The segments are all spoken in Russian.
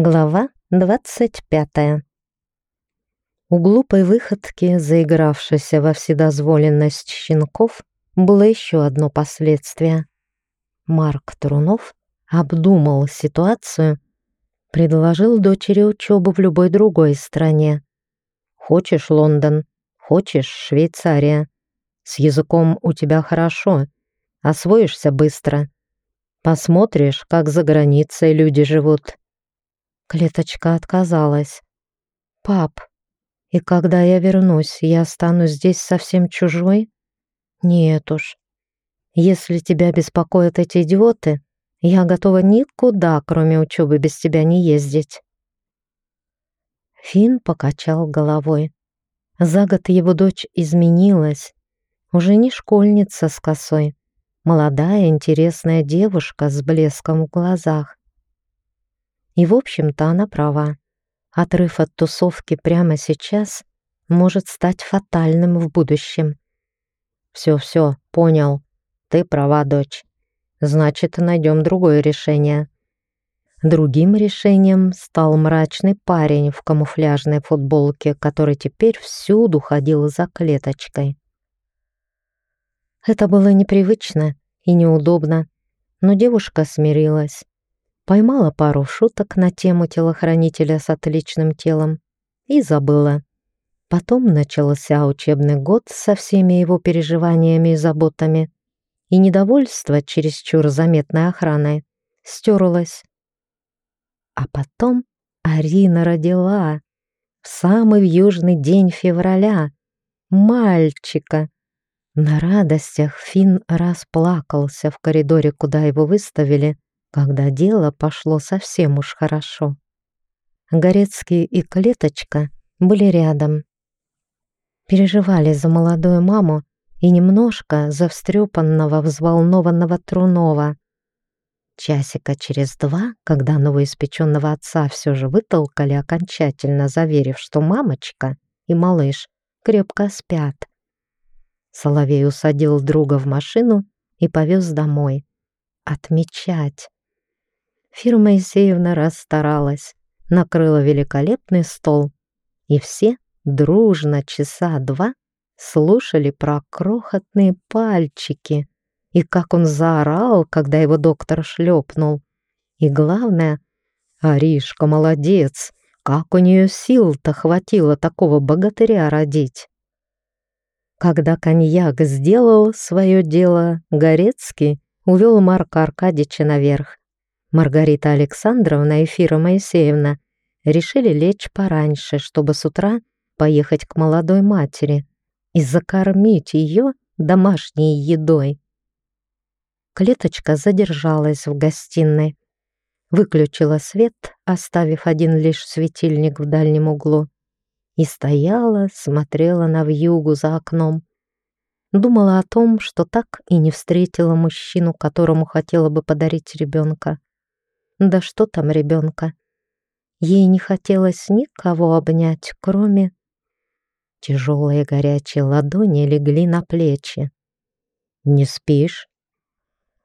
Глава двадцать пятая. У глупой выходки, заигравшейся во вседозволенность щенков, было еще одно последствие. Марк Трунов обдумал ситуацию, предложил дочери учебу в любой другой стране. Хочешь Лондон, хочешь Швейцария. С языком у тебя хорошо, освоишься быстро. Посмотришь, как за границей люди живут. Клеточка отказалась. «Пап, и когда я вернусь, я останусь здесь совсем чужой? Нет уж. Если тебя беспокоят эти идиоты, я готова никуда, кроме учебы, без тебя не ездить». Фин покачал головой. За год его дочь изменилась. Уже не школьница с косой. Молодая, интересная девушка с блеском в глазах. И, в общем-то, она права. Отрыв от тусовки прямо сейчас может стать фатальным в будущем. «Все-все, понял. Ты права, дочь. Значит, найдем другое решение». Другим решением стал мрачный парень в камуфляжной футболке, который теперь всюду ходил за клеточкой. Это было непривычно и неудобно, но девушка смирилась поймала пару шуток на тему телохранителя с отличным телом и забыла. Потом начался учебный год со всеми его переживаниями и заботами, и недовольство чересчур заметной охраной стерлось. А потом Арина родила в самый южный день февраля мальчика. На радостях Финн расплакался в коридоре, куда его выставили, когда дело пошло совсем уж хорошо. Горецкий и Клеточка были рядом. Переживали за молодую маму и немножко за встрепанного, взволнованного Трунова. Часика через два, когда новоиспеченного отца все же вытолкали окончательно, заверив, что мамочка и малыш крепко спят. Соловей усадил друга в машину и повез домой. Отмечать. Фира Моисеевна расстаралась, накрыла великолепный стол, и все дружно часа два слушали про крохотные пальчики и как он заорал, когда его доктор шлепнул. И главное, Аришка молодец, как у нее сил-то хватило такого богатыря родить. Когда коньяк сделал свое дело, Горецкий увел Марка Аркадьевича наверх, Маргарита Александровна и Фира Моисеевна решили лечь пораньше, чтобы с утра поехать к молодой матери и закормить ее домашней едой. Клеточка задержалась в гостиной, выключила свет, оставив один лишь светильник в дальнем углу, и стояла, смотрела на вьюгу за окном. Думала о том, что так и не встретила мужчину, которому хотела бы подарить ребенка. Да что там ребенка? Ей не хотелось никого обнять, кроме... Тяжелые горячие ладони легли на плечи. «Не спишь?»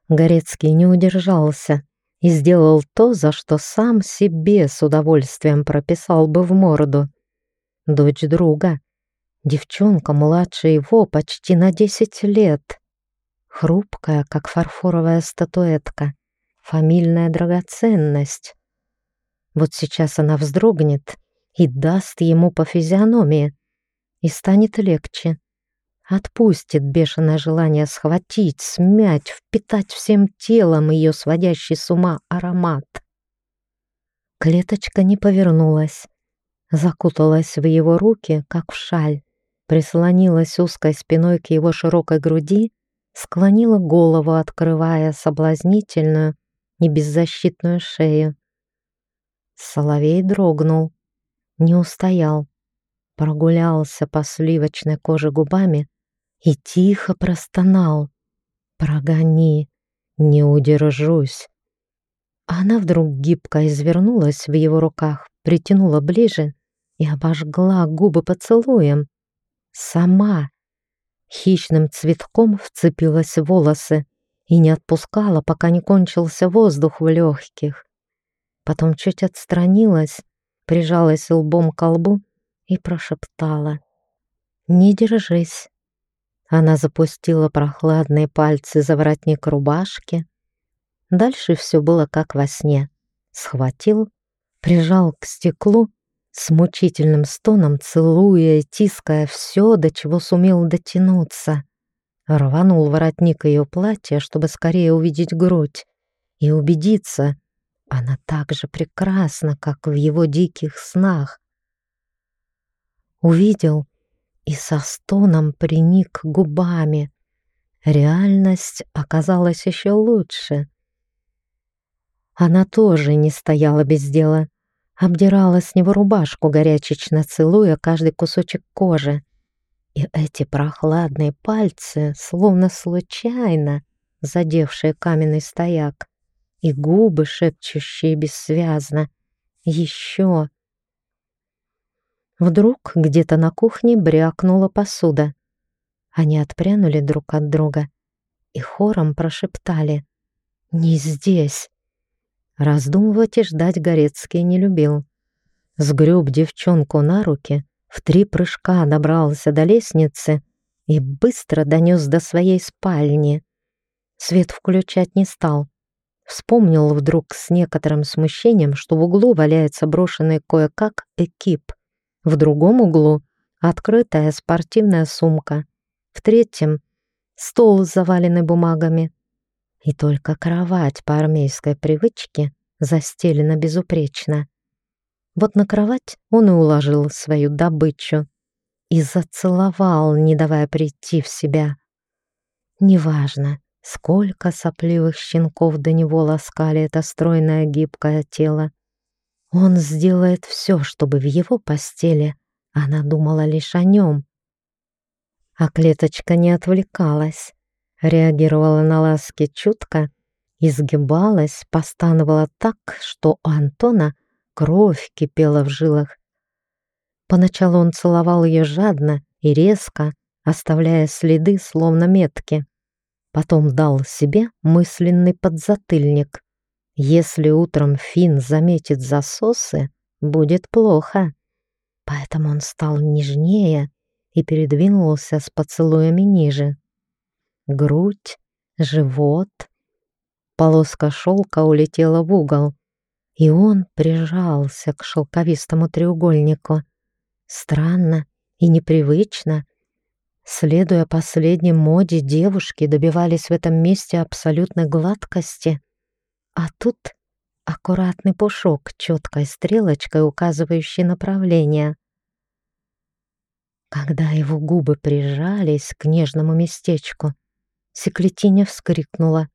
Горецкий не удержался и сделал то, за что сам себе с удовольствием прописал бы в морду. Дочь друга, девчонка младше его почти на десять лет, хрупкая, как фарфоровая статуэтка, фамильная драгоценность. Вот сейчас она вздрогнет и даст ему по физиономии, и станет легче. Отпустит бешеное желание схватить, смять, впитать всем телом ее сводящий с ума аромат. Клеточка не повернулась, закуталась в его руки, как в шаль, прислонилась узкой спиной к его широкой груди, склонила голову, открывая соблазнительную, и беззащитную шею. Соловей дрогнул, не устоял, прогулялся по сливочной коже губами и тихо простонал. «Прогони, не удержусь». Она вдруг гибко извернулась в его руках, притянула ближе и обожгла губы поцелуем. Сама хищным цветком вцепилась в волосы, и не отпускала, пока не кончился воздух в легких. потом чуть отстранилась, прижалась лбом к лбу и прошептала. «Не держись». Она запустила прохладные пальцы за воротник рубашки. Дальше все было как во сне. Схватил, прижал к стеклу, с мучительным стоном целуя и тиская все, до чего сумел дотянуться. Рванул воротник ее платья, чтобы скорее увидеть грудь и убедиться, она так же прекрасна, как в его диких снах. Увидел и со стоном приник губами. Реальность оказалась еще лучше. Она тоже не стояла без дела, обдирала с него рубашку, горячечно целуя каждый кусочек кожи. И эти прохладные пальцы, словно случайно задевшие каменный стояк, и губы, шепчущие бессвязно. Еще. Вдруг где-то на кухне брякнула посуда. Они отпрянули друг от друга и хором прошептали «Не здесь». Раздумывать и ждать Горецкий не любил. Сгреб девчонку на руки, в три прыжка добрался до лестницы и быстро донес до своей спальни. Свет включать не стал. Вспомнил вдруг с некоторым смущением, что в углу валяется брошенный кое-как экип. В другом углу — открытая спортивная сумка. В третьем — стол, заваленный бумагами. И только кровать по армейской привычке застелена безупречно. Вот на кровать он и уложил свою добычу и зацеловал, не давая прийти в себя. Неважно, Сколько сопливых щенков до него ласкали это стройное гибкое тело. Он сделает все, чтобы в его постели она думала лишь о нем. А клеточка не отвлекалась, реагировала на ласки чутко, изгибалась, постановала так, что у Антона кровь кипела в жилах. Поначалу он целовал ее жадно и резко, оставляя следы, словно метки. Потом дал себе мысленный подзатыльник. Если утром Фин заметит засосы, будет плохо. Поэтому он стал нежнее и передвинулся с поцелуями ниже. Грудь, живот. Полоска шелка улетела в угол, и он прижался к шелковистому треугольнику. Странно и непривычно, Следуя последней моде, девушки добивались в этом месте абсолютной гладкости. А тут аккуратный пушок четкой стрелочкой, указывающей направление. Когда его губы прижались к нежному местечку, Секлетиня вскрикнула,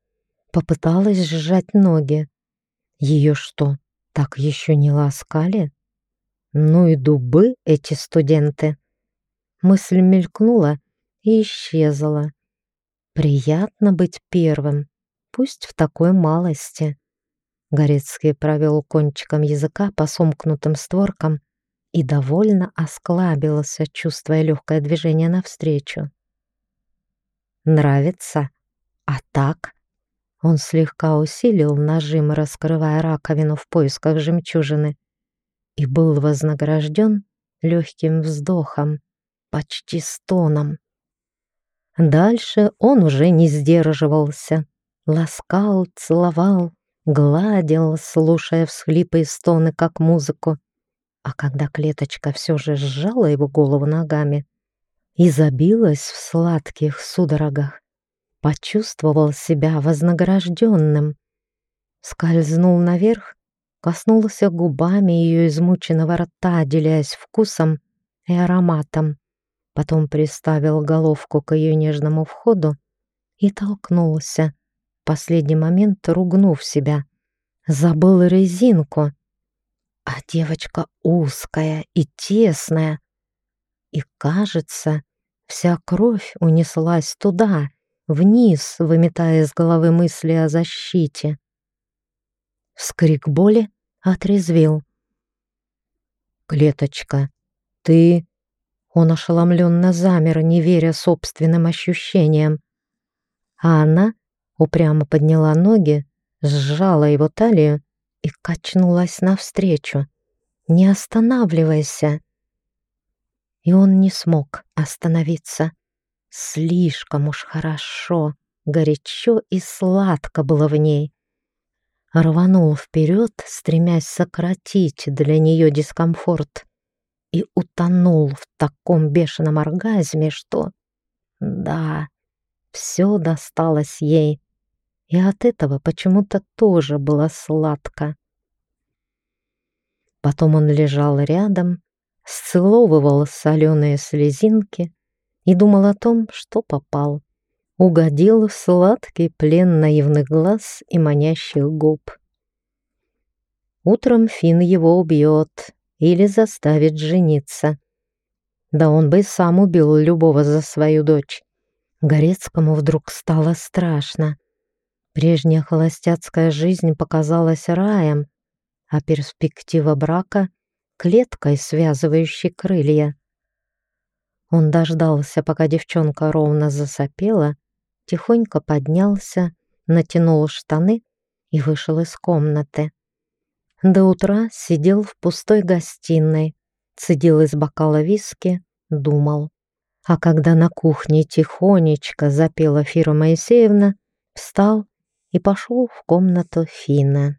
попыталась сжать ноги. Ее что, так еще не ласкали? Ну и дубы эти студенты. Мысль мелькнула и исчезла. Приятно быть первым, пусть в такой малости. Горецкий провел кончиком языка по сомкнутым створкам и довольно осклабился, чувствуя легкое движение навстречу. «Нравится? А так?» Он слегка усилил нажим, раскрывая раковину в поисках жемчужины, и был вознагражден легким вздохом почти стоном. Дальше он уже не сдерживался. Ласкал, целовал, гладил, слушая всхлипы и стоны, как музыку. А когда клеточка все же сжала его голову ногами и забилась в сладких судорогах, почувствовал себя вознагражденным. Скользнул наверх, коснулся губами ее измученного рта, делясь вкусом и ароматом потом приставил головку к ее нежному входу и толкнулся, в последний момент ругнув себя. Забыл резинку. А девочка узкая и тесная. И, кажется, вся кровь унеслась туда, вниз, выметая из головы мысли о защите. Вскрик боли отрезвил. «Клеточка, ты он ошеломленно замер, не веря собственным ощущениям. А она упрямо подняла ноги, сжала его талию и качнулась навстречу. «Не останавливайся!» И он не смог остановиться. Слишком уж хорошо, горячо и сладко было в ней. Рванул вперед, стремясь сократить для нее дискомфорт, и утонул в таком бешеном оргазме, что... Да, все досталось ей, и от этого почему-то тоже было сладко. Потом он лежал рядом, сцеловывал соленые слезинки и думал о том, что попал. Угодил в сладкий плен наивных глаз и манящих губ. Утром Фин его убьет или заставит жениться. Да он бы и сам убил любого за свою дочь. Горецкому вдруг стало страшно. Прежняя холостяцкая жизнь показалась раем, а перспектива брака — клеткой, связывающей крылья. Он дождался, пока девчонка ровно засопела, тихонько поднялся, натянул штаны и вышел из комнаты. До утра сидел в пустой гостиной, цедил из бокала виски, думал. А когда на кухне тихонечко запела Фира Моисеевна, встал и пошел в комнату Фина.